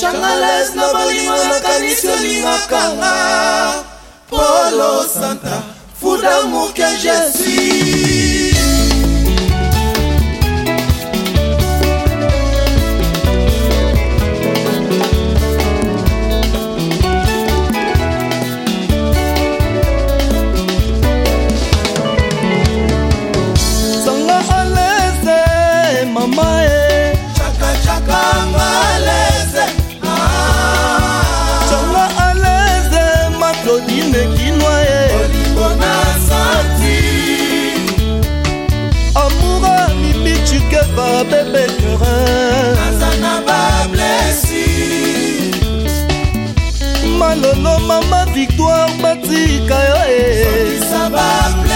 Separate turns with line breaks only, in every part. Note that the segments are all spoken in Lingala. changales na balingo nakanisi olingakanga polo santa fuda moke jesus va bebeterin aza na bablesi malolo mama victoire batika yo e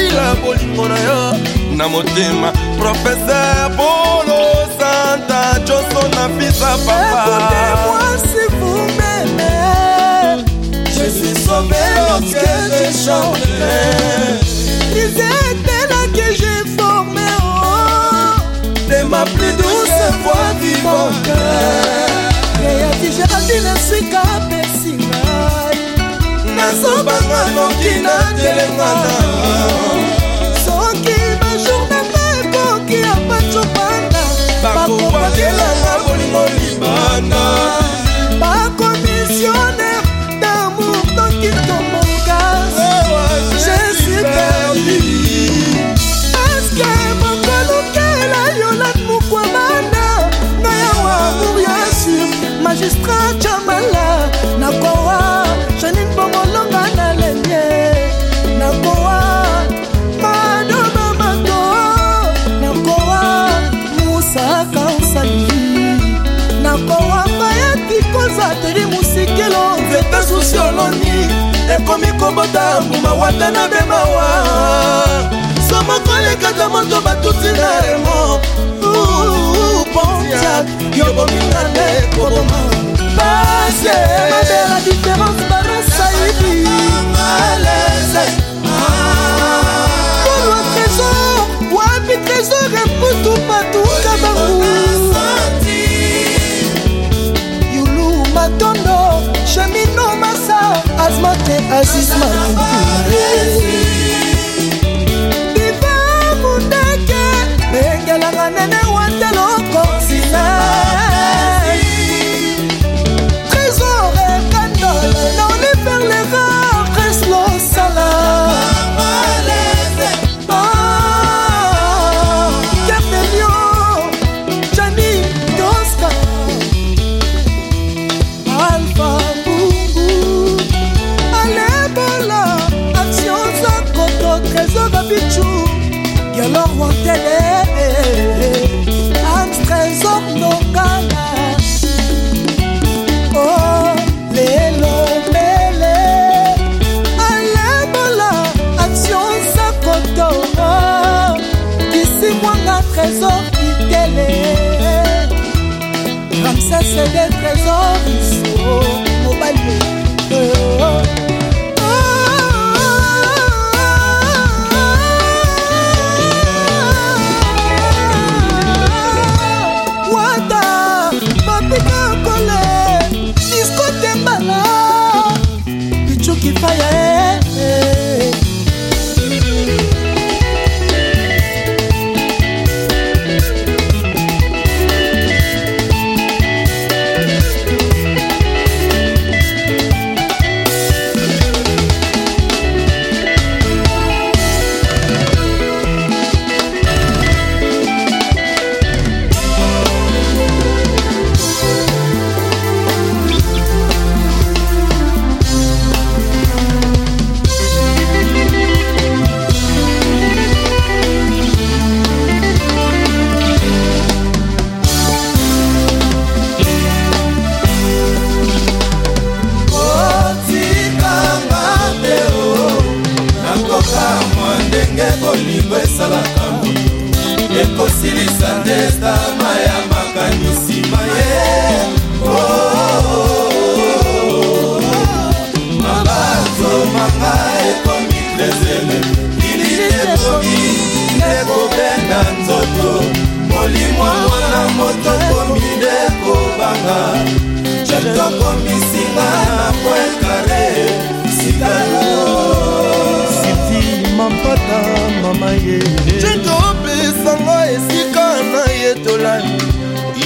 natindila bolingo na yo na motema profeser polo santa joso na fisa papamoasivumene je suis sauvé lorsque je chante les éternels que j'ai formé oh, de ma plus douce voix du mon cœur et à ti jardine sikape nasobanga noki nadelengana soki bajourne mpe ekoki ya pacobanda bakobakelanga bolingo libana kobota mbuma wata na bemawa somokolekata moto batuti na remo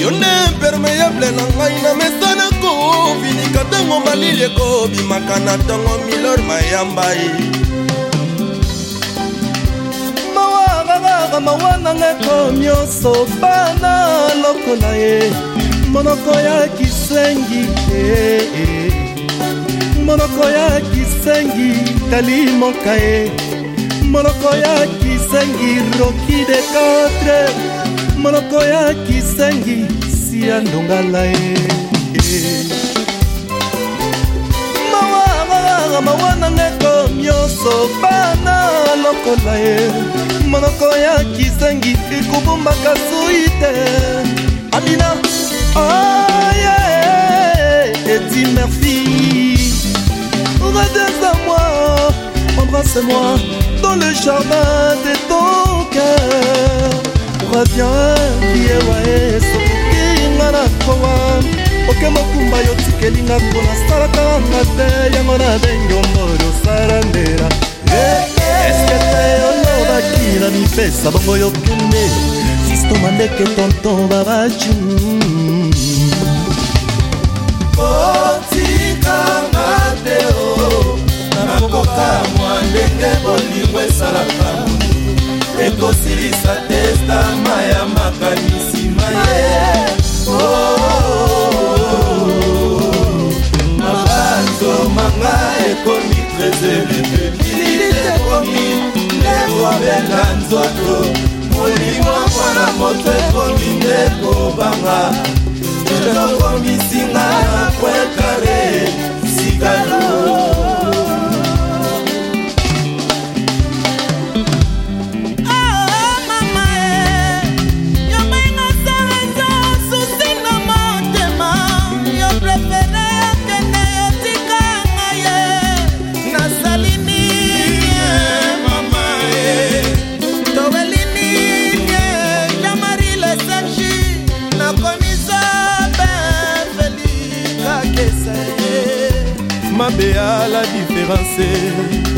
yo nde impermeable na ngai na mesa nakofinika ntango malili ekobimaka na ntongo milor mayambai mawakakaka mawananga ekomi osopana lokola ye monoko ya kisengi te monoko ya kisengi tali moka ye monoko ya kisengi roki de 4 monoko ya kisengi ya ndongala ye mawaa mawa na ngeko nyonso bana lokola ye monoko ya kisengi ekobumbaka sui te amina oye eti merci reviens à moi embrasse-moi dans le jardin de ton cœur reviens yewaeso 나쁘나 살았다 나때 영원한 댕겨머로 사랑내라 Esqueteo lo da chi la mi pesa bongo io più me Si sto mande che tonto va va giù Botika mateo Nakoka mwandenge bolingo esalaka ekosilisa testama ya makanisi na ye oh. ezelenge bilili ekomi nde kobenda nzoto molimo mwana moto ekomi nde kobanga elokomisinga na poinkare sikano à la différence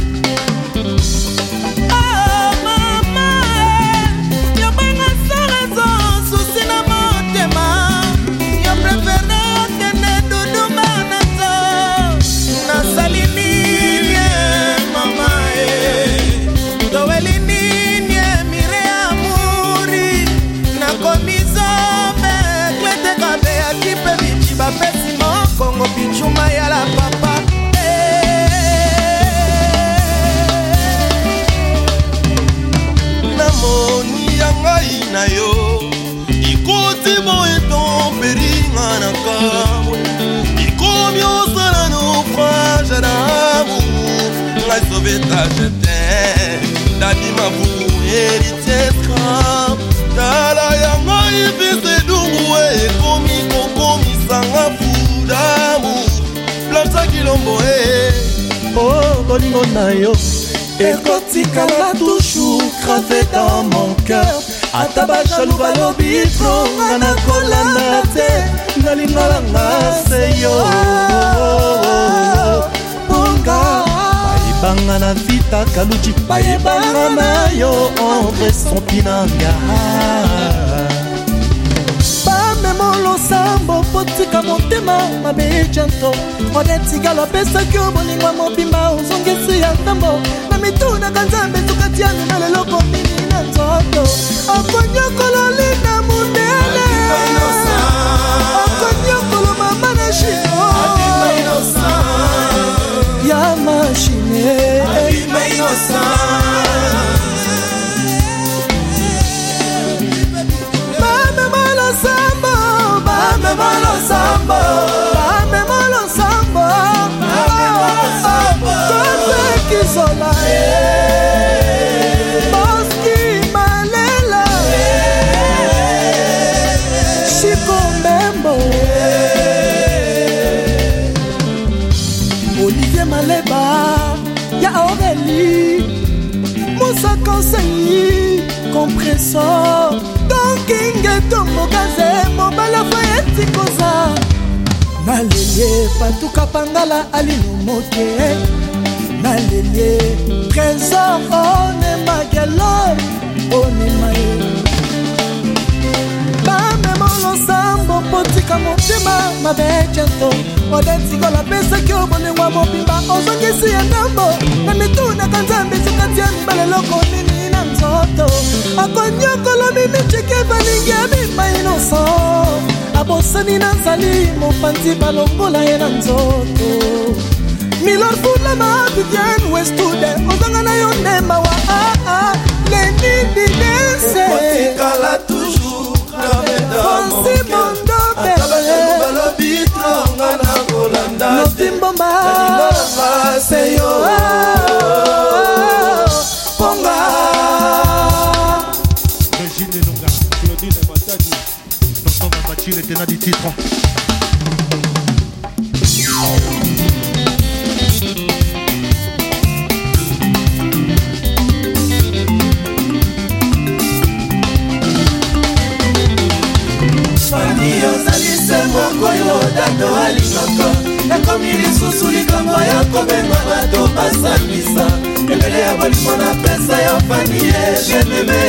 teta je t'aime dadi mafuku eritesra tala yango ibisi dungu ekomi kokomisanga fudamu plasa kilombo e eh. o oh, bolingo na yo ekotikala toujours gravé dans mon cœur ata bajaloux balobi tro nga nakolanda te nalingalanga seyo ah, oh, oh, ponga libanga na vita kaluti bayebanga na yo andre sompinanga bamema losambo po tika motema mabe janto odetigala apesaki yo bolingwa mobimba ozongisi ya ntambo na mitunaka nzambe tokati ya nuna leloko nini na nzoto akonyokololina kompreso donkingetombokaze mobala fayeti koza nalele patuka pangala alino moke nalele trésor onemakelo onemaye bamemolosambo ozwaka motema mabe jeso odetingola apesaki obolingo mobimba ozwakisi ya ndambo na mitunaka nzambe esukati ya mibaleloko nini na nzoto akonyokolomi micike balingi ya bimba inoso abosani nazali mopanzi balongola ye na nzoto milor fulama vivien westude ozanga na yo ndema wa aa lenididese nga na kolanda notimbomba seyo ponga regine longa claudine batadi dansant ma batile tena di titre balingaka ekomi lisusu likambo ya kobenga bato basambisa ebele ya bolingo na pesa yo fani ye jeneme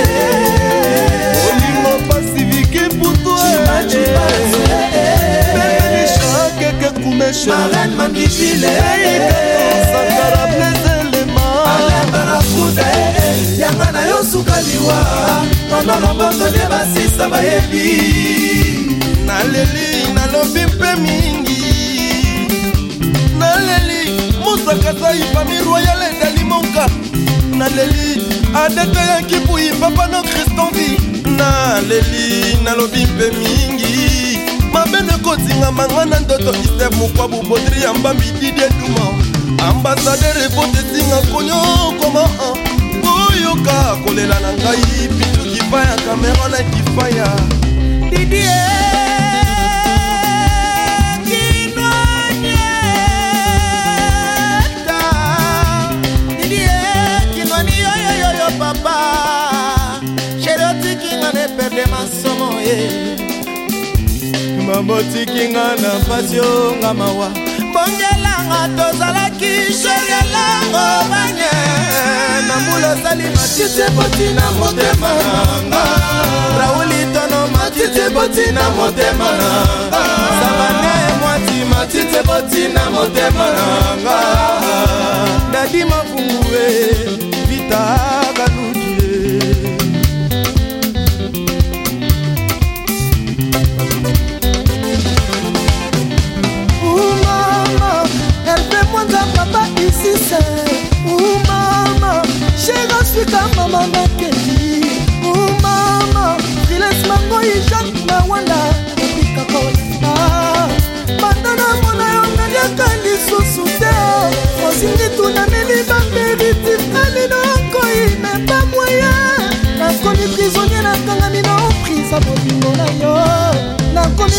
olingo pasivike putwaeeeishakekekumemarene eh. eh. mandifilesankara eh. plezelemaalabarakute yanga na yo suka liwa nono loboto nde basisa bayebi naleli nalobi mpe mingi kasai famille royale ezali moka naleli adete ya kipui papa no kristonvi naleli nalobi mpe mingi mabene kozingama nga na ndoto istef mokwabu bodri ya mbambi didie duma ambasader ekotesinga konyo koma koyoka ah. kolela na ngai bitu kifaya cameron kifaya didie botiki nga na mpasi onga mawa bongelanga tozalaki sherielango banye na mbula osali matite poti na motema nanga rauli tono matite poti na motema nanga sabane mwati matite poti na motema nanga dadi mafungue eh.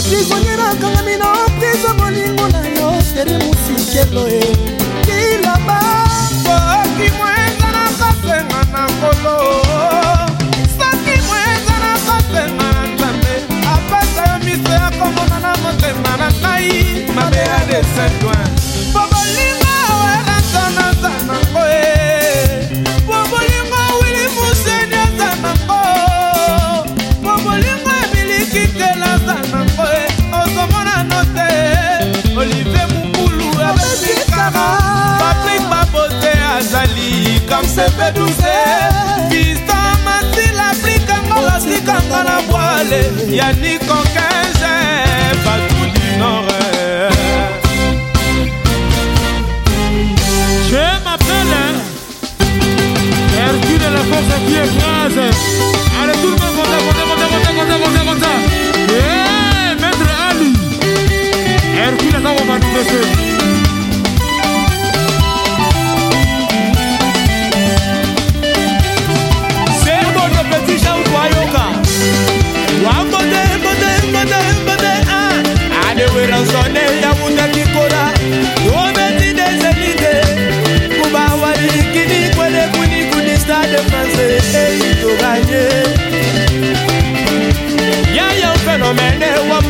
prisonier akangami na prise bolingo na yo tere mosikelo e kilaba soki moeza na kasenga na nkolo soki moeza na kasenga na nzambe apesa yo miso ya komona na motema na ngai mabe ya desaint Yeah, ya niko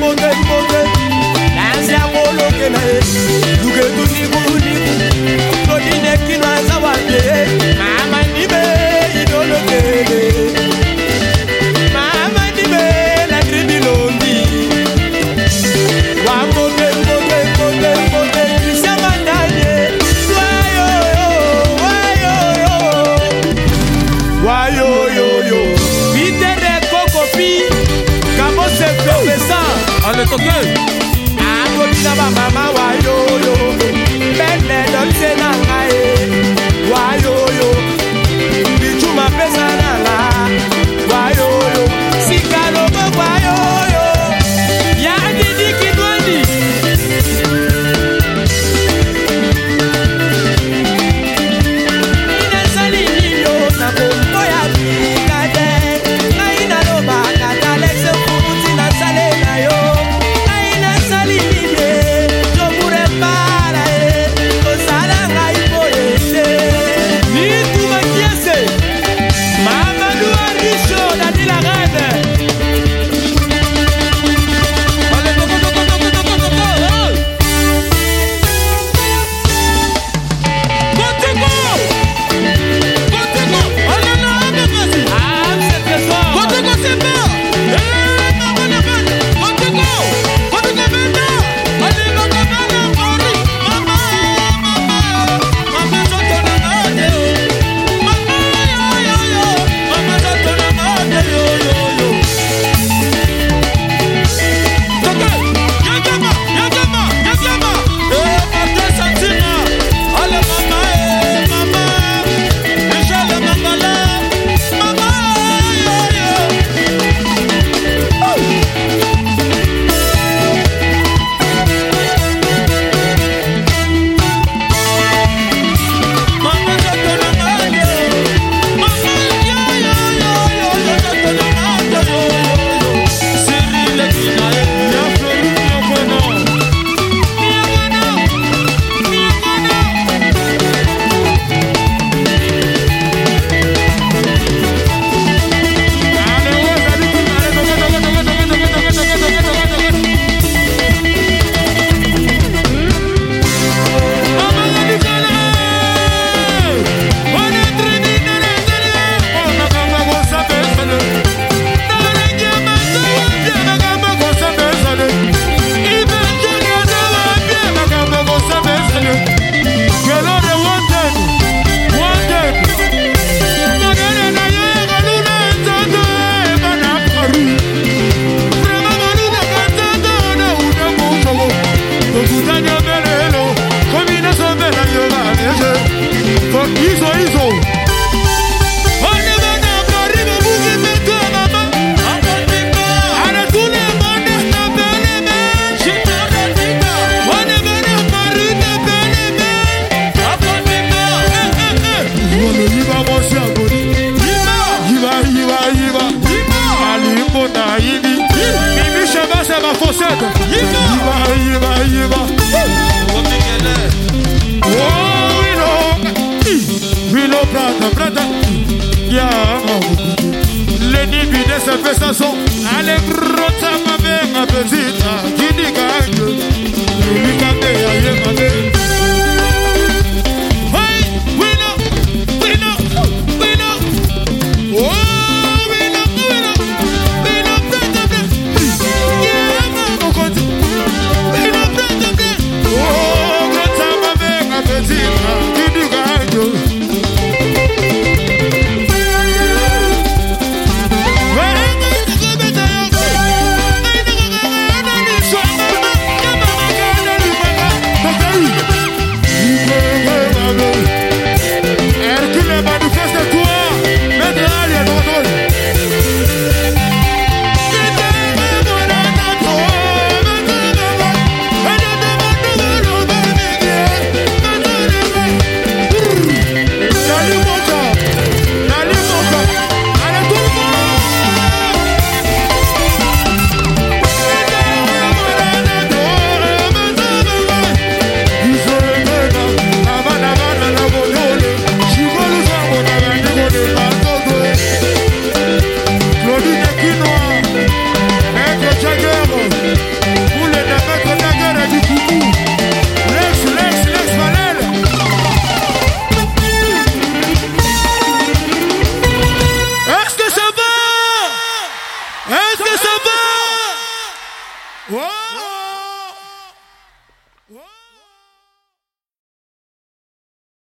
我愿。possède. Il va, il va, il va. Oh, we know. We know, brother, brother. Yeah. Les dividendes, c'est fait ça son. Allez, brota, ma mère, ma petite. Qui dit